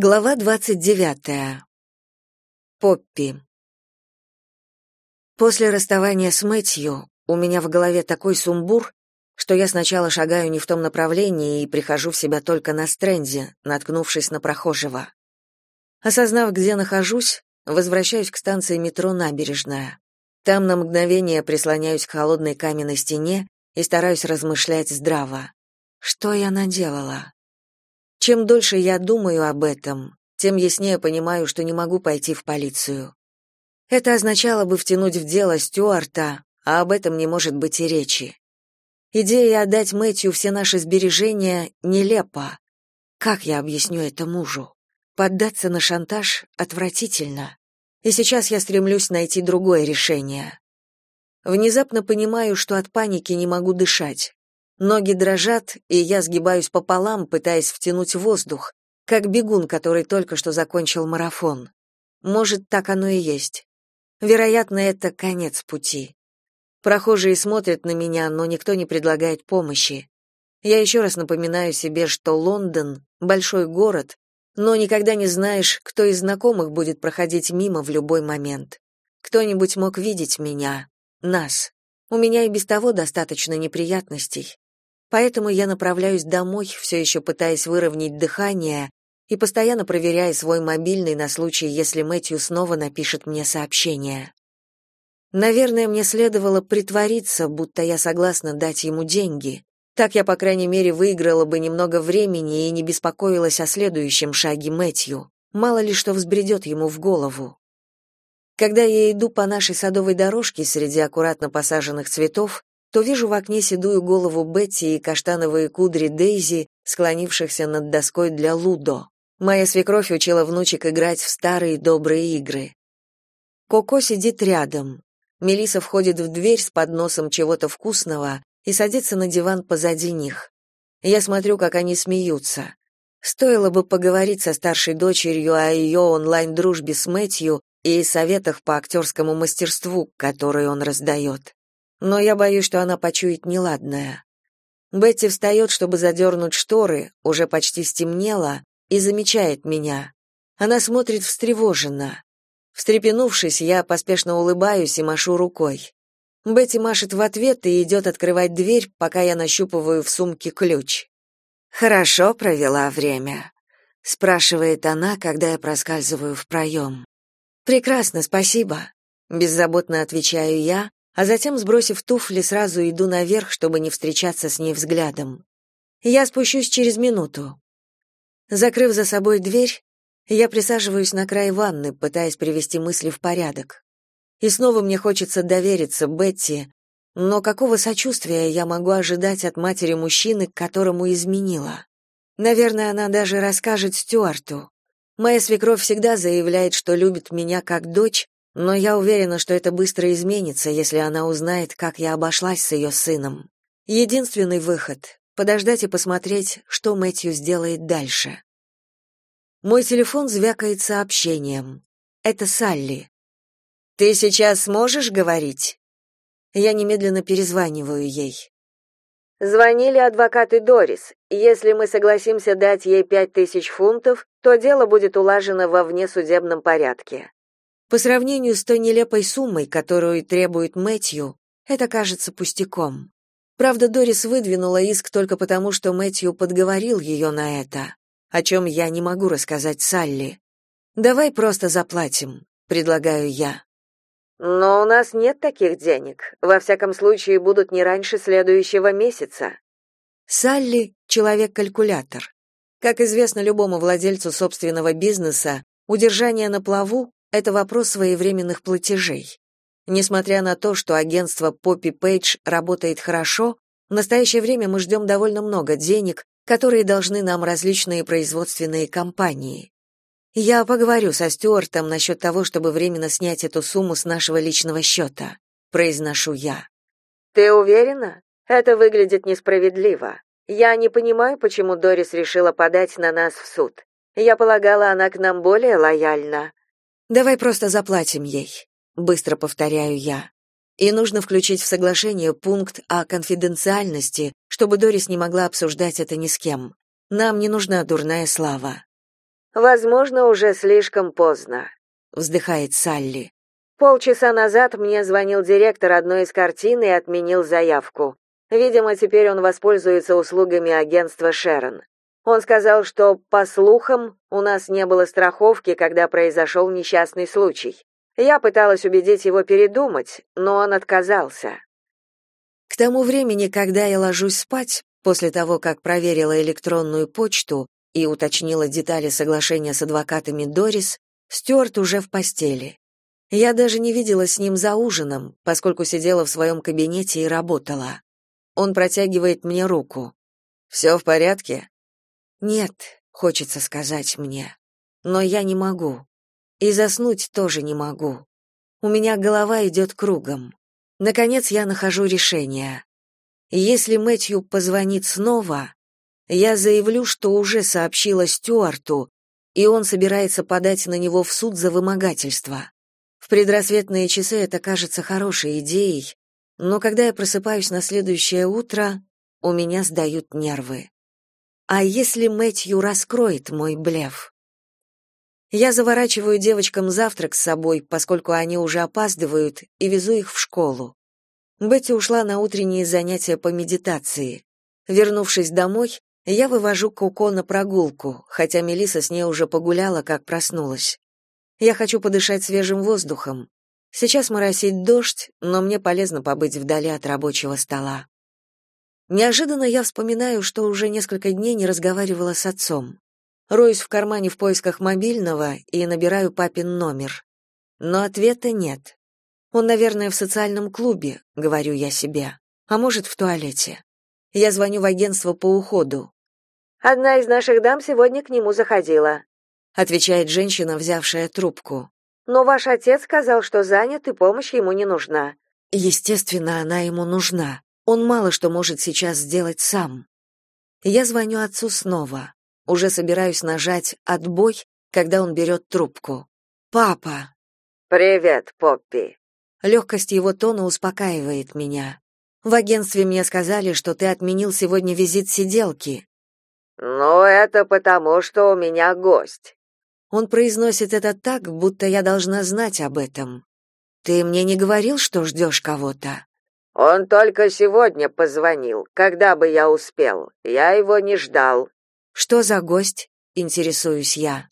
Глава двадцать девятая. Поппи. После расставания с Мэтью у меня в голове такой сумбур, что я сначала шагаю не в том направлении и прихожу в себя только на стренде, наткнувшись на прохожего. Осознав, где нахожусь, возвращаюсь к станции метро «Набережная». Там на мгновение прислоняюсь к холодной каменной стене и стараюсь размышлять здраво. Что я наделала? Чем дольше я думаю об этом, тем яснее понимаю, что не могу пойти в полицию. Это означало бы втянуть в дело Стюарта, а об этом не может быть и речи. Идея отдать Мэтью все наши сбережения нелепа. Как я объясню это мужу? Поддаться на шантаж отвратительно. И сейчас я стремлюсь найти другое решение. Внезапно понимаю, что от паники не могу дышать. Ноги дрожат, и я сгибаюсь пополам, пытаясь втянуть воздух, как бегун, который только что закончил марафон. Может, так оно и есть. Вероятно, это конец пути. Прохожие смотрят на меня, но никто не предлагает помощи. Я еще раз напоминаю себе, что Лондон — большой город, но никогда не знаешь, кто из знакомых будет проходить мимо в любой момент. Кто-нибудь мог видеть меня, нас. У меня и без того достаточно неприятностей. Поэтому я направляюсь домой, все еще пытаясь выровнять дыхание и постоянно проверяя свой мобильный на случай, если Мэтью снова напишет мне сообщение. Наверное, мне следовало притвориться, будто я согласна дать ему деньги. Так я, по крайней мере, выиграла бы немного времени и не беспокоилась о следующем шаге Мэтью. Мало ли что взбредет ему в голову. Когда я иду по нашей садовой дорожке среди аккуратно посаженных цветов, то вижу в окне седую голову Бетти и каштановые кудри Дейзи, склонившихся над доской для лудо. Моя свекровь учила внучек играть в старые добрые игры. Коко сидит рядом. Мелиса входит в дверь с подносом чего-то вкусного и садится на диван позади них. Я смотрю, как они смеются. Стоило бы поговорить со старшей дочерью о ее онлайн-дружбе с Мэтью и советах по актерскому мастерству, которые он раздает но я боюсь, что она почует неладное. Бетти встает, чтобы задернуть шторы, уже почти стемнело, и замечает меня. Она смотрит встревоженно. Встрепенувшись, я поспешно улыбаюсь и машу рукой. Бетти машет в ответ и идет открывать дверь, пока я нащупываю в сумке ключ. «Хорошо провела время», — спрашивает она, когда я проскальзываю в проем. «Прекрасно, спасибо», — беззаботно отвечаю я, а затем, сбросив туфли, сразу иду наверх, чтобы не встречаться с ней взглядом. Я спущусь через минуту. Закрыв за собой дверь, я присаживаюсь на край ванны, пытаясь привести мысли в порядок. И снова мне хочется довериться Бетти, но какого сочувствия я могу ожидать от матери мужчины, которому изменила? Наверное, она даже расскажет Стюарту. Моя свекровь всегда заявляет, что любит меня как дочь, но я уверена, что это быстро изменится, если она узнает, как я обошлась с ее сыном. Единственный выход — подождать и посмотреть, что Мэтью сделает дальше. Мой телефон звякает сообщением. Это Салли. «Ты сейчас сможешь говорить?» Я немедленно перезваниваю ей. Звонили адвокаты Дорис. Если мы согласимся дать ей пять тысяч фунтов, то дело будет улажено во внесудебном порядке. По сравнению с той нелепой суммой, которую требует Мэтью, это кажется пустяком. Правда, Дорис выдвинула иск только потому, что Мэтью подговорил ее на это, о чем я не могу рассказать Салли. «Давай просто заплатим», — предлагаю я. «Но у нас нет таких денег. Во всяком случае, будут не раньше следующего месяца». Салли — человек-калькулятор. Как известно любому владельцу собственного бизнеса, удержание на плаву это вопрос своевременных платежей. Несмотря на то, что агентство Poppy Page работает хорошо, в настоящее время мы ждем довольно много денег, которые должны нам различные производственные компании. Я поговорю со Стюартом насчет того, чтобы временно снять эту сумму с нашего личного счета», — произношу я. «Ты уверена? Это выглядит несправедливо. Я не понимаю, почему Дорис решила подать на нас в суд. Я полагала, она к нам более лояльна. Давай просто заплатим ей, быстро повторяю я. И нужно включить в соглашение пункт о конфиденциальности, чтобы Дорис не могла обсуждать это ни с кем. Нам не нужна дурная слава. Возможно, уже слишком поздно, вздыхает Салли. Полчаса назад мне звонил директор одной из картин и отменил заявку. Видимо, теперь он воспользуется услугами агентства Шерон. Он сказал, что, по слухам, у нас не было страховки, когда произошел несчастный случай. Я пыталась убедить его передумать, но он отказался. К тому времени, когда я ложусь спать, после того, как проверила электронную почту и уточнила детали соглашения с адвокатами Дорис, Стюарт уже в постели. Я даже не видела с ним за ужином, поскольку сидела в своем кабинете и работала. Он протягивает мне руку. «Все в порядке?» «Нет», — хочется сказать мне. Но я не могу. И заснуть тоже не могу. У меня голова идет кругом. Наконец я нахожу решение. Если Мэтью позвонит снова, я заявлю, что уже сообщила Стюарту, и он собирается подать на него в суд за вымогательство. В предрассветные часы это кажется хорошей идеей, но когда я просыпаюсь на следующее утро, у меня сдают нервы. А если Мэтью раскроет мой блеф? Я заворачиваю девочкам завтрак с собой, поскольку они уже опаздывают, и везу их в школу. Бетти ушла на утренние занятия по медитации. Вернувшись домой, я вывожу Коко на прогулку, хотя Мелиса с ней уже погуляла, как проснулась. Я хочу подышать свежим воздухом, Сейчас моросит дождь, но мне полезно побыть вдали от рабочего стола. Неожиданно я вспоминаю, что уже несколько дней не разговаривала с отцом. Роюсь в кармане в поисках мобильного и набираю папин номер. Но ответа нет. Он, наверное, в социальном клубе, говорю я себе, а может, в туалете. Я звоню в агентство по уходу. Одна из наших дам сегодня к нему заходила, отвечает женщина, взявшая трубку. Но ваш отец сказал, что занят и помощь ему не нужна. Естественно, она ему нужна. Он мало что может сейчас сделать сам. Я звоню отцу снова. Уже собираюсь нажать «отбой», когда он берет трубку. «Папа!» «Привет, Поппи!» Легкость его тона успокаивает меня. В агентстве мне сказали, что ты отменил сегодня визит сиделки. «Ну, это потому, что у меня гость. Он произносит это так, будто я должна знать об этом. Ты мне не говорил, что ждешь кого-то? Он только сегодня позвонил, когда бы я успел. Я его не ждал. Что за гость? интересуюсь я.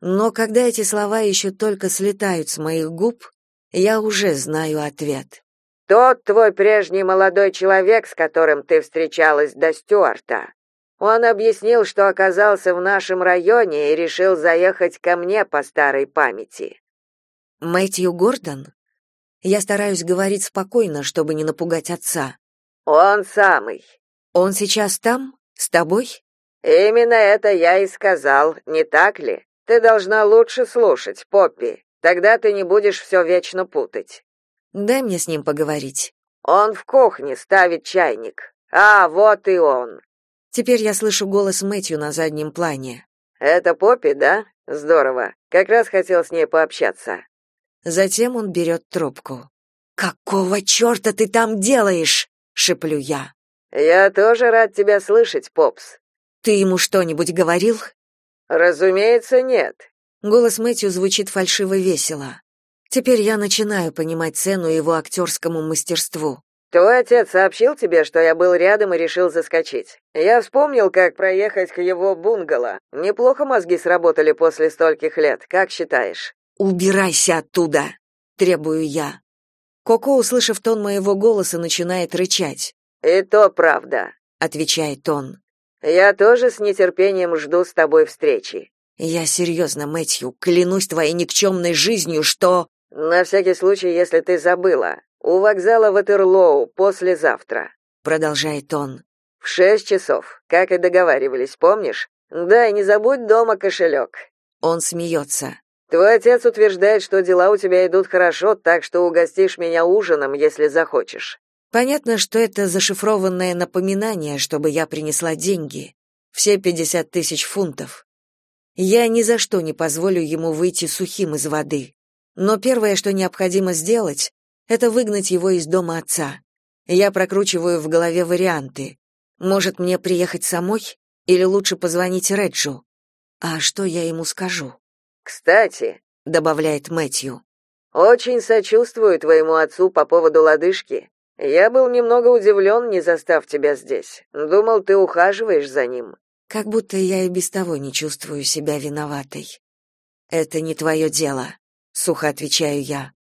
Но когда эти слова еще только слетают с моих губ, я уже знаю ответ. Тот твой прежний молодой человек, с которым ты встречалась до Стюарта. Он объяснил, что оказался в нашем районе и решил заехать ко мне по старой памяти. Мэтью Гордон? Я стараюсь говорить спокойно, чтобы не напугать отца. Он самый. Он сейчас там? С тобой? Именно это я и сказал, не так ли? Ты должна лучше слушать, Поппи. Тогда ты не будешь все вечно путать. Дай мне с ним поговорить. Он в кухне ставит чайник. А, вот и он. Теперь я слышу голос Мэтью на заднем плане. Это Поппи, да? Здорово. Как раз хотел с ней пообщаться. Затем он берет трубку. Какого черта ты там делаешь? шеплю я. Я тоже рад тебя слышать, Попс. Ты ему что-нибудь говорил? Разумеется, нет. Голос Мэтью звучит фальшиво весело. Теперь я начинаю понимать цену его актерскому мастерству. Твой отец сообщил тебе, что я был рядом и решил заскочить. Я вспомнил, как проехать к его бунгало. Неплохо мозги сработали после стольких лет, как считаешь? Убирайся оттуда, требую я. Коко, услышав тон моего голоса, начинает рычать. И то правда, отвечает он. Я тоже с нетерпением жду с тобой встречи. Я серьезно, Мэтью, клянусь твоей никчемной жизнью, что На всякий случай, если ты забыла, у вокзала Ватерлоу послезавтра, продолжает он. В шесть часов, как и договаривались, помнишь? Да, и не забудь дома кошелек». Он смеется. Твой отец утверждает, что дела у тебя идут хорошо, так что угостишь меня ужином, если захочешь. Понятно, что это зашифрованное напоминание, чтобы я принесла деньги. Все пятьдесят тысяч фунтов. Я ни за что не позволю ему выйти сухим из воды. Но первое, что необходимо сделать, это выгнать его из дома отца. Я прокручиваю в голове варианты. Может, мне приехать самой или лучше позвонить Реджу? А что я ему скажу? Кстати, добавляет Мэтью. Очень сочувствую твоему отцу по поводу лодыжки. Я был немного удивлен, не застав тебя здесь. Думал, ты ухаживаешь за ним. Как будто я и без того не чувствую себя виноватой. Это не твое дело, сухо отвечаю я.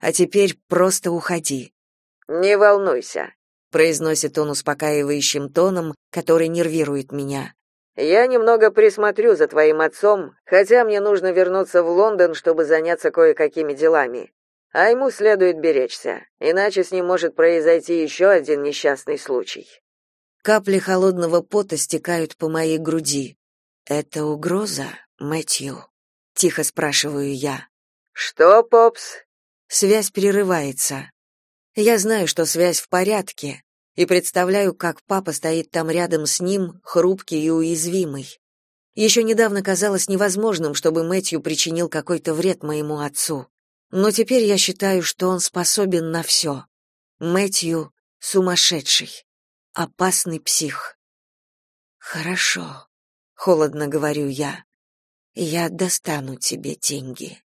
А теперь просто уходи. Не волнуйся, произносит он успокаивающим тоном, который нервирует меня. Я немного присмотрю за твоим отцом, хотя мне нужно вернуться в Лондон, чтобы заняться кое-какими делами. А ему следует беречься, иначе с ним может произойти еще один несчастный случай. Капли холодного пота стекают по моей груди. Это угроза, Мэтью? тихо спрашиваю я. Что, Попс? Связь прерывается. Я знаю, что связь в порядке, и представляю, как папа стоит там рядом с ним, хрупкий и уязвимый. Еще недавно казалось невозможным, чтобы Мэтью причинил какой-то вред моему отцу. Но теперь я считаю, что он способен на все. Мэтью сумасшедший, опасный псих. Хорошо, холодно говорю я. Я достану тебе деньги.